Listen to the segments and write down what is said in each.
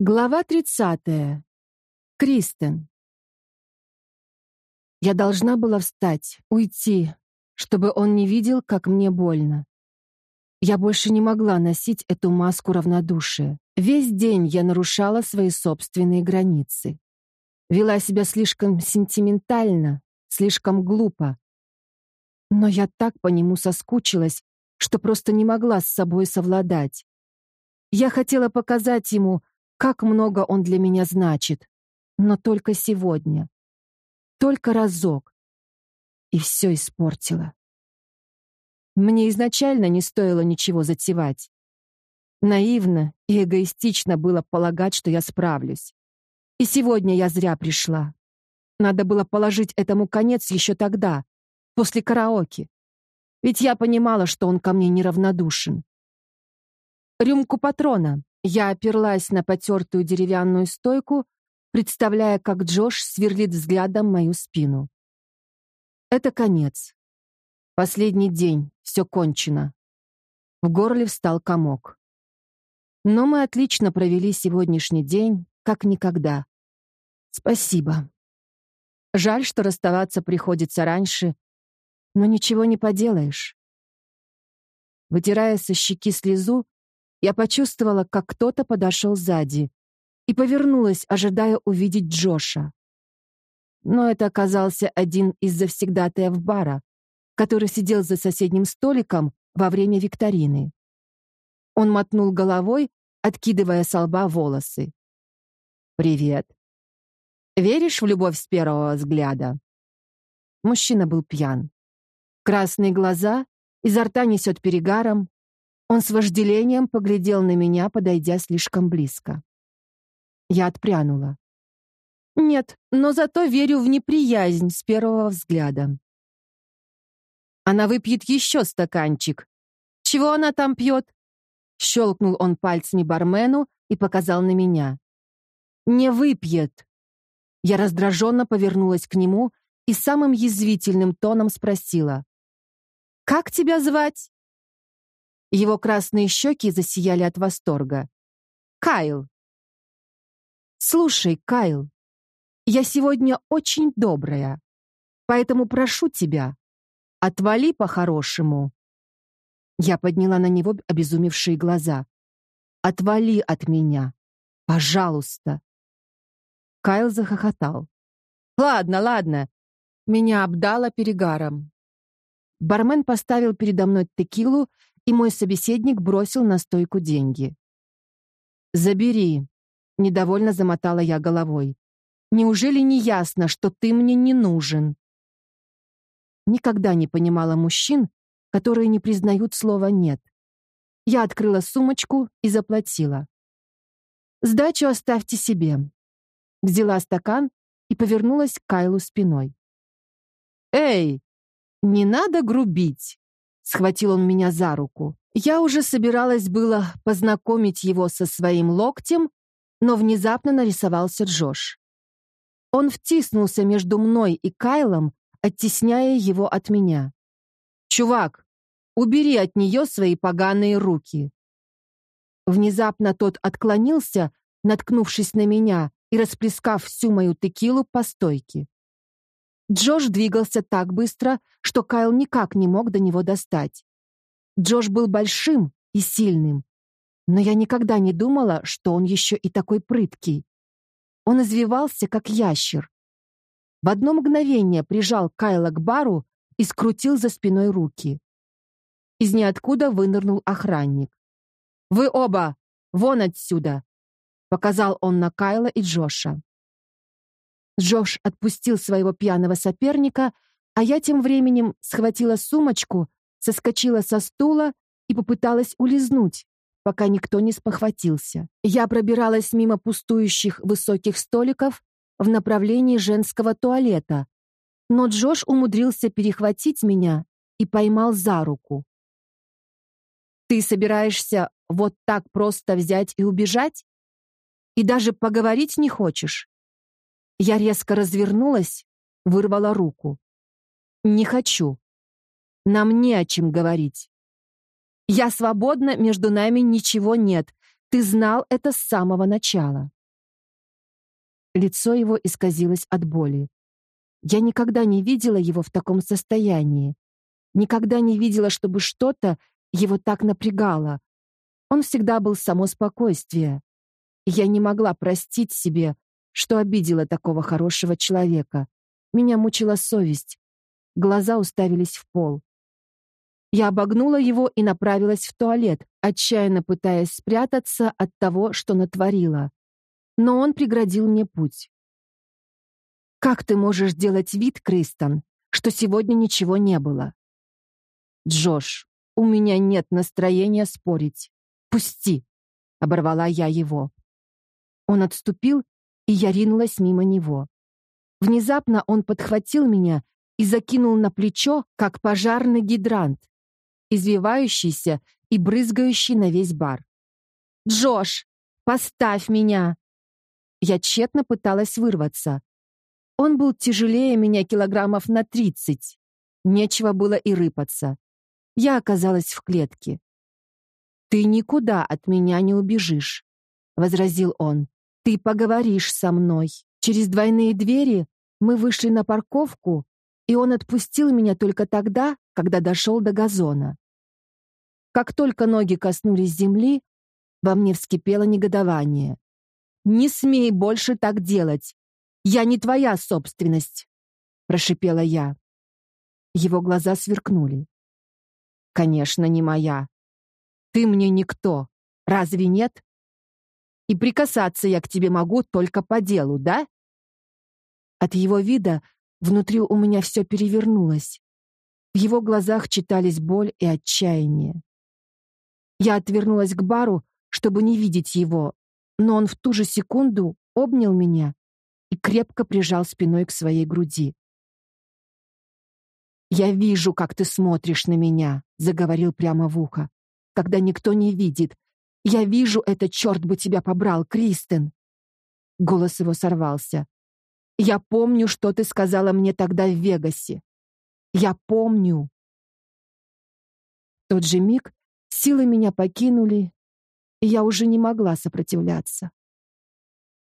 Глава 30. Кристен. Я должна была встать, уйти, чтобы он не видел, как мне больно. Я больше не могла носить эту маску равнодушия. Весь день я нарушала свои собственные границы. Вела себя слишком сентиментально, слишком глупо. Но я так по нему соскучилась, что просто не могла с собой совладать. Я хотела показать ему, как много он для меня значит. Но только сегодня. Только разок. И все испортила. Мне изначально не стоило ничего затевать. Наивно и эгоистично было полагать, что я справлюсь. И сегодня я зря пришла. Надо было положить этому конец еще тогда, после караоке. Ведь я понимала, что он ко мне неравнодушен. Рюмку патрона. Я оперлась на потертую деревянную стойку, представляя, как Джош сверлит взглядом мою спину. Это конец. Последний день, все кончено. В горле встал комок. Но мы отлично провели сегодняшний день, как никогда. Спасибо. Жаль, что расставаться приходится раньше, но ничего не поделаешь. Вытирая со щеки слезу, я почувствовала, как кто-то подошел сзади и повернулась, ожидая увидеть Джоша. Но это оказался один из завсегдатаев бара, который сидел за соседним столиком во время викторины. Он мотнул головой, откидывая с лба волосы. «Привет. Веришь в любовь с первого взгляда?» Мужчина был пьян. Красные глаза, изо рта несет перегаром, он с вожделением поглядел на меня, подойдя слишком близко. Я отпрянула. Нет, но зато верю в неприязнь с первого взгляда. Она выпьет еще стаканчик. Чего она там пьет? Щелкнул он пальцами бармену и показал на меня. Не выпьет. Я раздраженно повернулась к нему и самым язвительным тоном спросила. «Как тебя звать?» Его красные щеки засияли от восторга. «Кайл!» «Слушай, Кайл, я сегодня очень добрая, поэтому прошу тебя, отвали по-хорошему». Я подняла на него обезумевшие глаза. «Отвали от меня, пожалуйста». Кайл захохотал. «Ладно, ладно». Меня обдало перегаром. Бармен поставил передо мной текилу и мой собеседник бросил на стойку деньги. «Забери», — недовольно замотала я головой. «Неужели не ясно, что ты мне не нужен?» Никогда не понимала мужчин, которые не признают слова «нет». Я открыла сумочку и заплатила. «Сдачу оставьте себе». Взяла стакан и повернулась к Кайлу спиной. «Эй, не надо грубить!» Схватил он меня за руку. Я уже собиралась было познакомить его со своим локтем, но внезапно нарисовался Джош. Он втиснулся между мной и Кайлом, оттесняя его от меня. «Чувак, убери от нее свои поганые руки!» Внезапно тот отклонился, наткнувшись на меня и расплескав всю мою текилу по стойке. Джош двигался так быстро, что Кайл никак не мог до него достать. Джош был большим и сильным, но я никогда не думала, что он еще и такой прыткий. Он извивался, как ящер. В одно мгновение прижал Кайла к бару и скрутил за спиной руки. Из ниоткуда вынырнул охранник. «Вы оба! Вон отсюда!» — показал он на Кайла и Джоша. Джош отпустил своего пьяного соперника, а я тем временем схватила сумочку, соскочила со стула и попыталась улизнуть, пока никто не спохватился. Я пробиралась мимо пустующих высоких столиков в направлении женского туалета, но Джош умудрился перехватить меня и поймал за руку. «Ты собираешься вот так просто взять и убежать? И даже поговорить не хочешь?» Я резко развернулась, вырвала руку. «Не хочу. Нам не о чем говорить. Я свободна, между нами ничего нет. Ты знал это с самого начала. Лицо его исказилось от боли. Я никогда не видела его в таком состоянии. Никогда не видела, чтобы что-то его так напрягало. Он всегда был само спокойствие. Я не могла простить себе, что обидела такого хорошего человека. Меня мучила совесть. Глаза уставились в пол. Я обогнула его и направилась в туалет, отчаянно пытаясь спрятаться от того, что натворила. Но он преградил мне путь. «Как ты можешь делать вид, Кристон, что сегодня ничего не было?» «Джош, у меня нет настроения спорить. Пусти!» — оборвала я его. Он отступил, и я ринулась мимо него. Внезапно он подхватил меня и закинул на плечо, как пожарный гидрант извивающийся и брызгающий на весь бар. «Джош, поставь меня!» Я тщетно пыталась вырваться. Он был тяжелее меня килограммов на тридцать. Нечего было и рыпаться. Я оказалась в клетке. «Ты никуда от меня не убежишь», — возразил он. «Ты поговоришь со мной. Через двойные двери мы вышли на парковку, и он отпустил меня только тогда, когда дошел до газона. Как только ноги коснулись земли, во мне вскипело негодование. «Не смей больше так делать! Я не твоя собственность!» — прошипела я. Его глаза сверкнули. «Конечно, не моя. Ты мне никто. Разве нет? И прикасаться я к тебе могу только по делу, да?» От его вида внутри у меня все перевернулось. В его глазах читались боль и отчаяние. Я отвернулась к бару, чтобы не видеть его, но он в ту же секунду обнял меня и крепко прижал спиной к своей груди. «Я вижу, как ты смотришь на меня», — заговорил прямо в ухо, «когда никто не видит. Я вижу это, черт бы тебя побрал, Кристен!» Голос его сорвался. «Я помню, что ты сказала мне тогда в Вегасе. Я помню. В тот же миг силы меня покинули, и я уже не могла сопротивляться.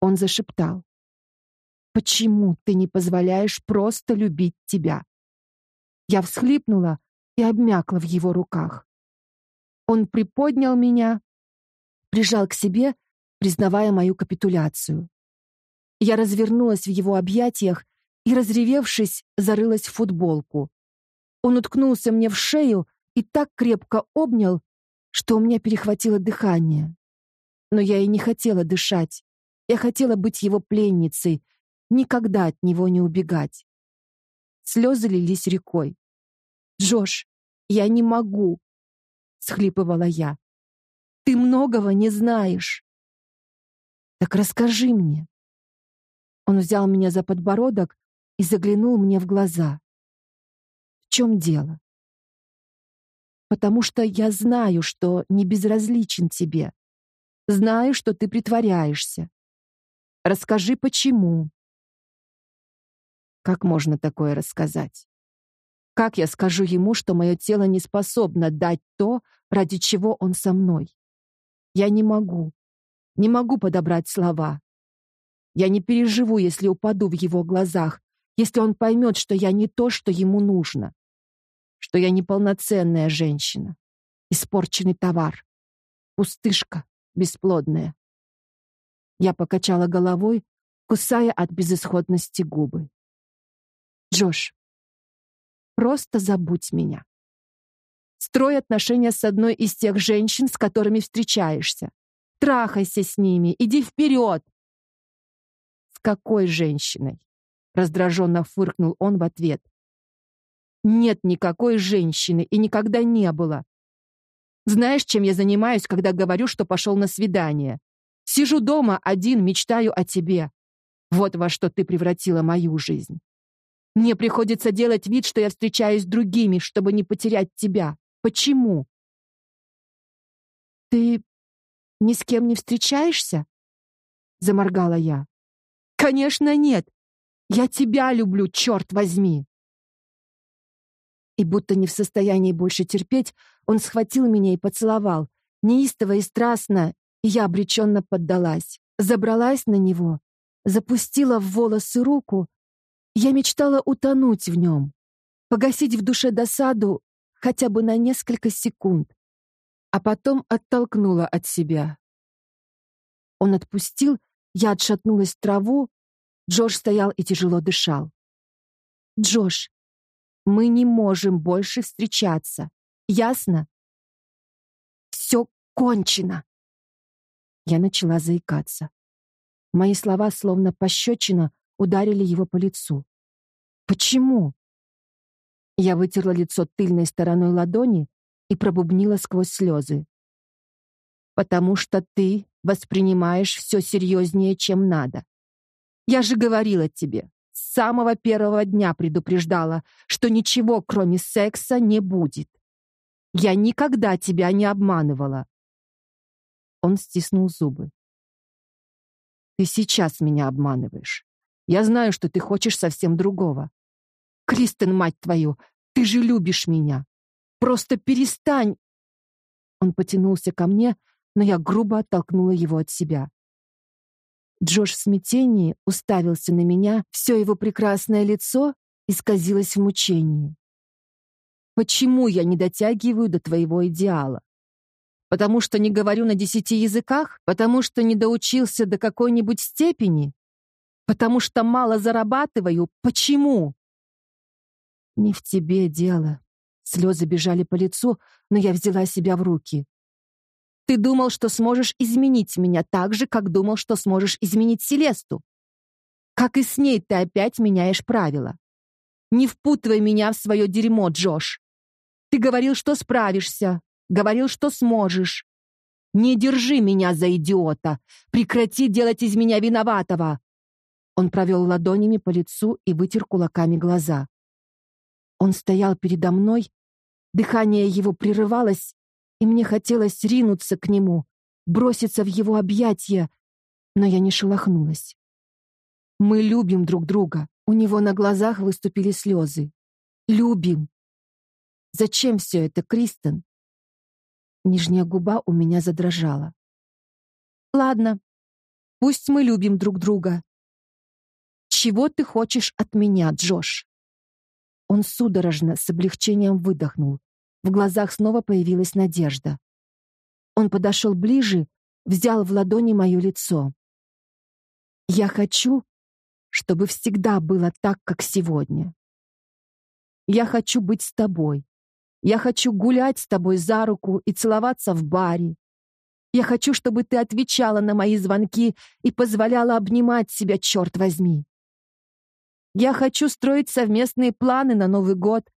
Он зашептал. «Почему ты не позволяешь просто любить тебя?» Я всхлипнула и обмякла в его руках. Он приподнял меня, прижал к себе, признавая мою капитуляцию. Я развернулась в его объятиях и, разревевшись, зарылась в футболку. Он уткнулся мне в шею и так крепко обнял, что у меня перехватило дыхание. Но я и не хотела дышать. Я хотела быть его пленницей, никогда от него не убегать. Слезы лились рекой. «Джош, я не могу!» — схлипывала я. «Ты многого не знаешь!» «Так расскажи мне!» Он взял меня за подбородок и заглянул мне в глаза. В чем дело? Потому что я знаю, что не безразличен тебе. Знаю, что ты притворяешься. Расскажи, почему. Как можно такое рассказать? Как я скажу ему, что мое тело не способно дать то, ради чего он со мной? Я не могу. Не могу подобрать слова. Я не переживу, если упаду в его глазах, если он поймет, что я не то, что ему нужно, что я неполноценная женщина, испорченный товар, пустышка бесплодная. Я покачала головой, кусая от безысходности губы. Джош, просто забудь меня. Строй отношения с одной из тех женщин, с которыми встречаешься. Трахайся с ними, иди вперед. С какой женщиной? Раздраженно фыркнул он в ответ. Нет никакой женщины и никогда не было. Знаешь, чем я занимаюсь, когда говорю, что пошел на свидание? Сижу дома один, мечтаю о тебе. Вот во что ты превратила мою жизнь. Мне приходится делать вид, что я встречаюсь с другими, чтобы не потерять тебя. Почему? Ты ни с кем не встречаешься? Заморгала я. Конечно, нет. Я тебя люблю, черт возьми!» И будто не в состоянии больше терпеть, он схватил меня и поцеловал, неистово и страстно, и я обреченно поддалась. Забралась на него, запустила в волосы руку. Я мечтала утонуть в нем, погасить в душе досаду хотя бы на несколько секунд, а потом оттолкнула от себя. Он отпустил, я отшатнулась в траву, Джош стоял и тяжело дышал. «Джош, мы не можем больше встречаться. Ясно?» «Все кончено!» Я начала заикаться. Мои слова, словно пощечина, ударили его по лицу. «Почему?» Я вытерла лицо тыльной стороной ладони и пробубнила сквозь слезы. «Потому что ты воспринимаешь все серьезнее, чем надо. Я же говорила тебе, с самого первого дня предупреждала, что ничего, кроме секса, не будет. Я никогда тебя не обманывала. Он стиснул зубы. Ты сейчас меня обманываешь. Я знаю, что ты хочешь совсем другого. Кристен, мать твою, ты же любишь меня. Просто перестань. Он потянулся ко мне, но я грубо оттолкнула его от себя. Джош в смятении уставился на меня, все его прекрасное лицо исказилось в мучении. Почему я не дотягиваю до твоего идеала? Потому что не говорю на десяти языках? Потому что не доучился до какой-нибудь степени? Потому что мало зарабатываю? Почему? Не в тебе дело. Слезы бежали по лицу, но я взяла себя в руки. Ты думал, что сможешь изменить меня так же, как думал, что сможешь изменить Селесту. Как и с ней ты опять меняешь правила. Не впутывай меня в свое дерьмо, Джош. Ты говорил, что справишься, говорил, что сможешь. Не держи меня за идиота. Прекрати делать из меня виноватого. Он провел ладонями по лицу и вытер кулаками глаза. Он стоял передо мной, дыхание его прерывалось, и мне хотелось ринуться к нему, броситься в его объятия, но я не шелохнулась. Мы любим друг друга. У него на глазах выступили слезы. Любим. Зачем все это, Кристен? Нижняя губа у меня задрожала. Ладно, пусть мы любим друг друга. Чего ты хочешь от меня, Джош? Он судорожно, с облегчением выдохнул. В глазах снова появилась надежда. Он подошел ближе, взял в ладони мое лицо. «Я хочу, чтобы всегда было так, как сегодня. Я хочу быть с тобой. Я хочу гулять с тобой за руку и целоваться в баре. Я хочу, чтобы ты отвечала на мои звонки и позволяла обнимать себя, черт возьми. Я хочу строить совместные планы на Новый год,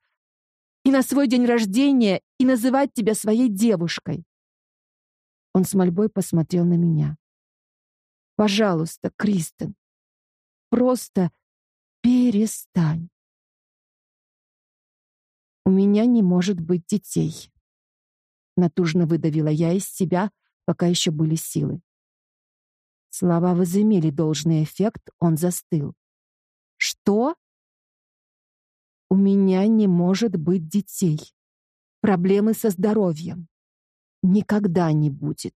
и на свой день рождения и называть тебя своей девушкой. Он с мольбой посмотрел на меня. Пожалуйста, Кристен, просто перестань. У меня не может быть детей. Натужно выдавила я из себя, пока еще были силы. Слова возымели должный эффект, он застыл. Что? У меня не может быть детей. Проблемы со здоровьем. Никогда не будет.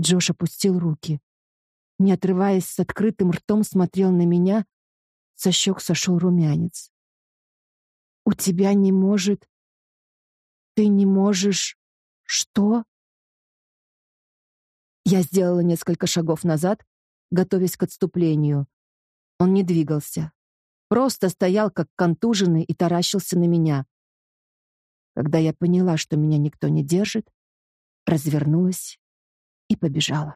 Джош опустил руки. Не отрываясь с открытым ртом, смотрел на меня. Со щек сошел румянец. «У тебя не может... Ты не можешь... Что?» Я сделала несколько шагов назад, готовясь к отступлению. Он не двигался. Просто стоял как контуженный и таращился на меня. Когда я поняла, что меня никто не держит, развернулась и побежала.